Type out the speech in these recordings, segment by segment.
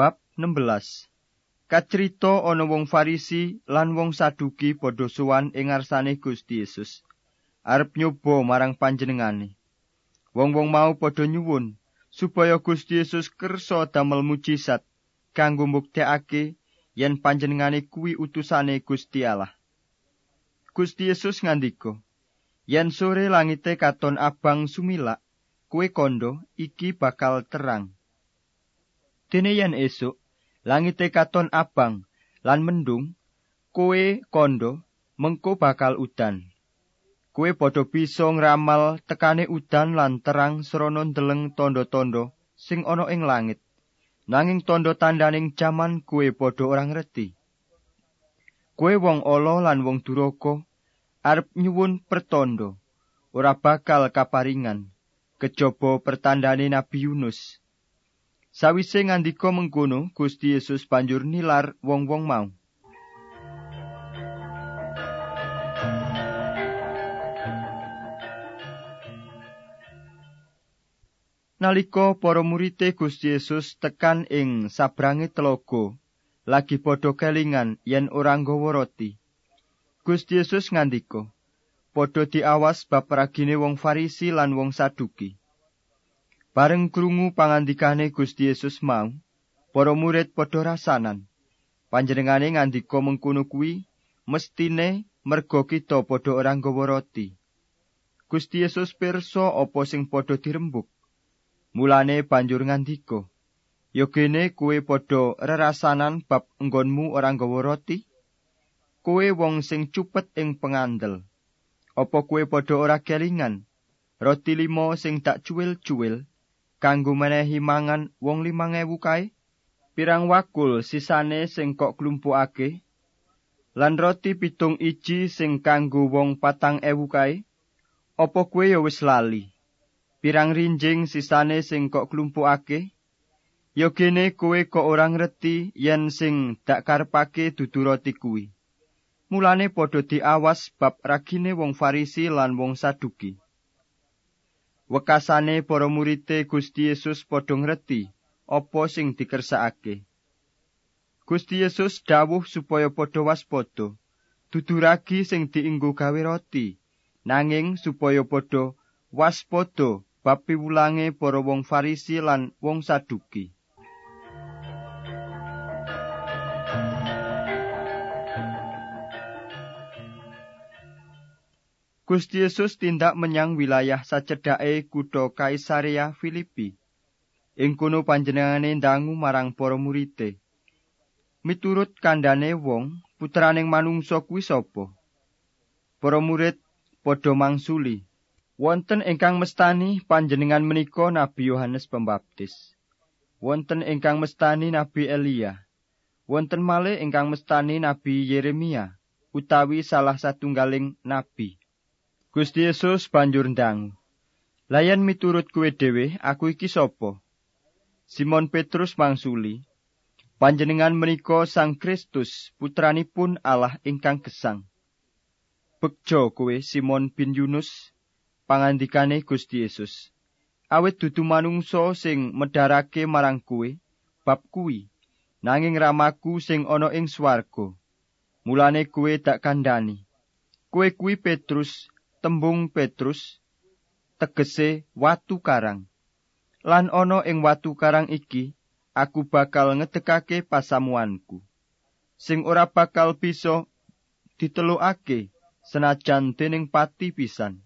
Bab 16 Kacrita ana wong Farisi lan wong Saduki padha sowan ing ngarsane Gusti Yesus arep nyoba marang panjenengane. Wong-wong mau padha nyuwun supaya Gusti Yesus kersa damel mujizat kanggo mbuktekake yen panjenengane kuwi utusane Gusti Allah. Gusti Yesus ngandika, "Yen sore langite katon abang sumilak, kuwe kondo iki bakal terang." Dene yen esuk langite katon abang lan mendung, kowe kondo mengko bakal udan. Kowe padha bisa ngramal tekane udan lan terang srana ndeleng tondo-tondo sing ana ing langit. Nanging tondo tandaning jaman kowe padha ora ngerti. Kowe wong ala lan wong duraka arep nyuwun pertondo, ora bakal kaparingan kejaba pertandane Nabi Yunus. Sawise ngandika mengkono, Gusti Yesus banjur nilar wong-wong mau. Nalika para murite Gusti Yesus tekan ing sabrange telogo, lagi padha kelingan yen ora nggawa roti. Gusti Yesus ngandika, "Padha diawas bab ragine wong Farisi lan wong Saduki." Bareng krungu pangandikane Gusti Yesus mau, para murid padha rasanan. Panjenengane ngandika mengkono kuwi mestine merga kita padha ora nggawa roti. Gusti Yesus pirsa apa sing padha dirembuk. Mulane banjur ngandika, "Yogene kuwe padha rerasanan bab enggonmu ora nggawa roti? Kuwe wong sing cupet ing pengandel. Apa kuwe padha ora kelingan? Roti limo sing tak cuwil-cuwil kanggo menehi mangan wong limang ewu kae? Pirang wakul sisane sing kok klumpukake? Lan roti pitung iji sing kanggo wong patang ewu kae? Apa kuwe ya wis lali? Pirang rinjing sisane sing kok klumpukake? Ya gene kowe kok ora ngerti yen sing dak karepake dudu roti kuwi. Mulane padha diawas bab ragine wong Farisi lan wong Saduki wekasane para murite Gusti Yesus padha ngerti apa sing dikersakake. Gusti Yesus dawuh supaya padha waspada, dudu ragi sing dienggo gawe roti, nanging supaya padha waspada bab piwulange para wong Farisi lan wong Saduki. Gusti Yesus tindak menyang wilayah sacedhake kutha Kaisaria Filipi. Ing kono panjenengane ndangu marang para murite. Miturut kandhane wong, putraning manungsa kuwi sapa? Para murid padha mangsuli. Wonten ingkang mestani panjenengan menika Nabi Yohanes Pembaptis. Wonten ingkang mestani Nabi Elia. Wonten malih ingkang mestani Nabi Yeremia utawi salah satunggaling nabi. Gusti Yesus banjur ndang. Layan miturut kuwe dhewe, aku iki sapa? Simon Petrus mangsuli, panjenengan menika Sang Kristus, putranipun Allah ingkang gesang. Bekjo kowe Simon bin Yunus, pangandikane Gusti Yesus. Awit dudu manungsa sing medharake marang kowe, bab kuwi, nanging ramaku sing ana ing swarga. Mulane kowe tak kandhani. Kowe kuwi Petrus, tembung Petrus tegese watu karang. Lan ana ing watu karang iki aku bakal ngedekake pasamuanku. Sing ora bakal bisa ditelukake senajan dening pati pisan.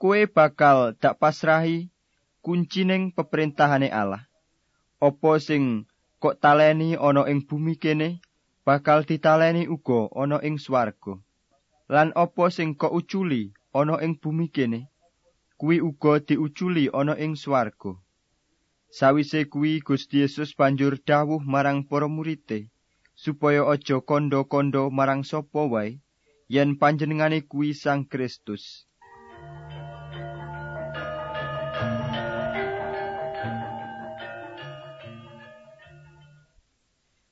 Kue bakal dak pasrahi kuncining peperintahane Allah. Apa sing kok taleni ana ing bumi kene bakal ditaleni uga ana ing swarga. Lan apa sing kok uculi ana ing bumi kene? Kuwi uga diuculi ana ing swarga. Sawise kuwi Gusti Yesus banjur dawuh marang para murite supaya aja kandha-kandha marang sapa wae yen panjenengane kuwi Sang Kristus.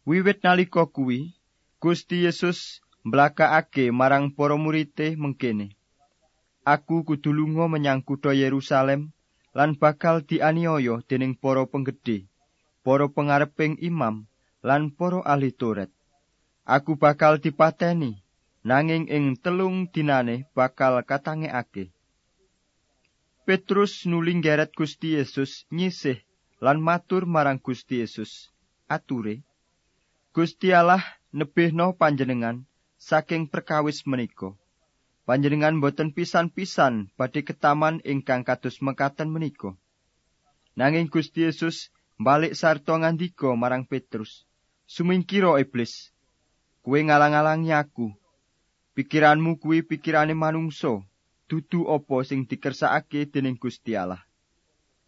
Wiwit nalika kuwi Gusti Yesus mblakakake marang para murite mengkene. Aku kudu menyang kutha Yerusalem lan bakal dianiaya dening para penggede, para pengareping imam lan para ahli Taurat. Aku bakal dipateni nanging ing telung dinane bakal katangekake. Petrus nuling geret Gusti Yesus nyisih lan matur marang Gusti Yesus. Ature, Gusti Allah nebihno panjenengan saking perkawis menika. Panjenengan boten pisan-pisan badhe ketaman ingkang kados mekaten menika. Nanging Gusti Yesus balik sarta ngandika marang Petrus, "Sumingkira iblis, kowe ngalang-alangi aku. Pikiranmu kuwi pikirane manungsa, dudu apa sing dikersakake dening Gusti Allah."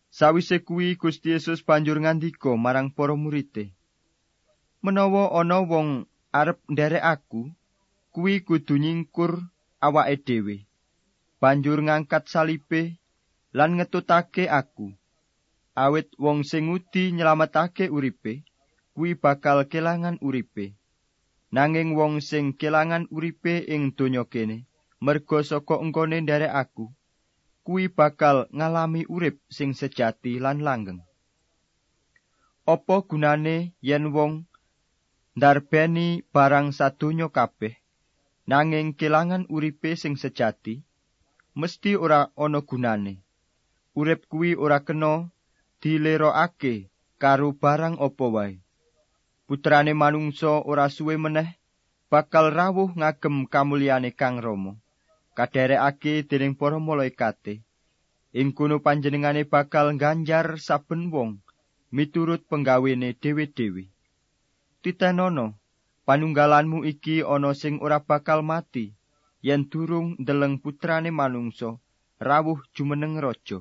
Sawise kuwi Gusti Yesus banjur ngandika marang para murid-e, "Menawa ana wong arep nderek aku, kuwi kudu nyingkur awake dhewe. Banjur ngangkat salipe lan ngetutake aku." awit wong sing ngudi nyelametake uripe kuwi bakal kelangan uripe nanging wong sing kelangan uripe ing donya kene merga saka engkone nderek aku kuwi bakal ngalami urip sing sejati lan langgeng apa gunane yen wong ndarbeni barang sadonya kabeh nanging kelangan uripe sing sejati mesti ora ana gunane urip kuwi ora kena dilerokake karo barang apa wae. Putrane manungsa ora suwe meneh bakal rawuh ngagem kamulyane Kang Rama. Kaderekake dening para malaikate. Ing kono panjenengane bakal ganjar saben wong miturut penggawene dhewe-dhewe. Titenono, panunggalanmu iki ana sing ora bakal mati yen durung ndeleng putrane manungsa rawuh jumeneng raja.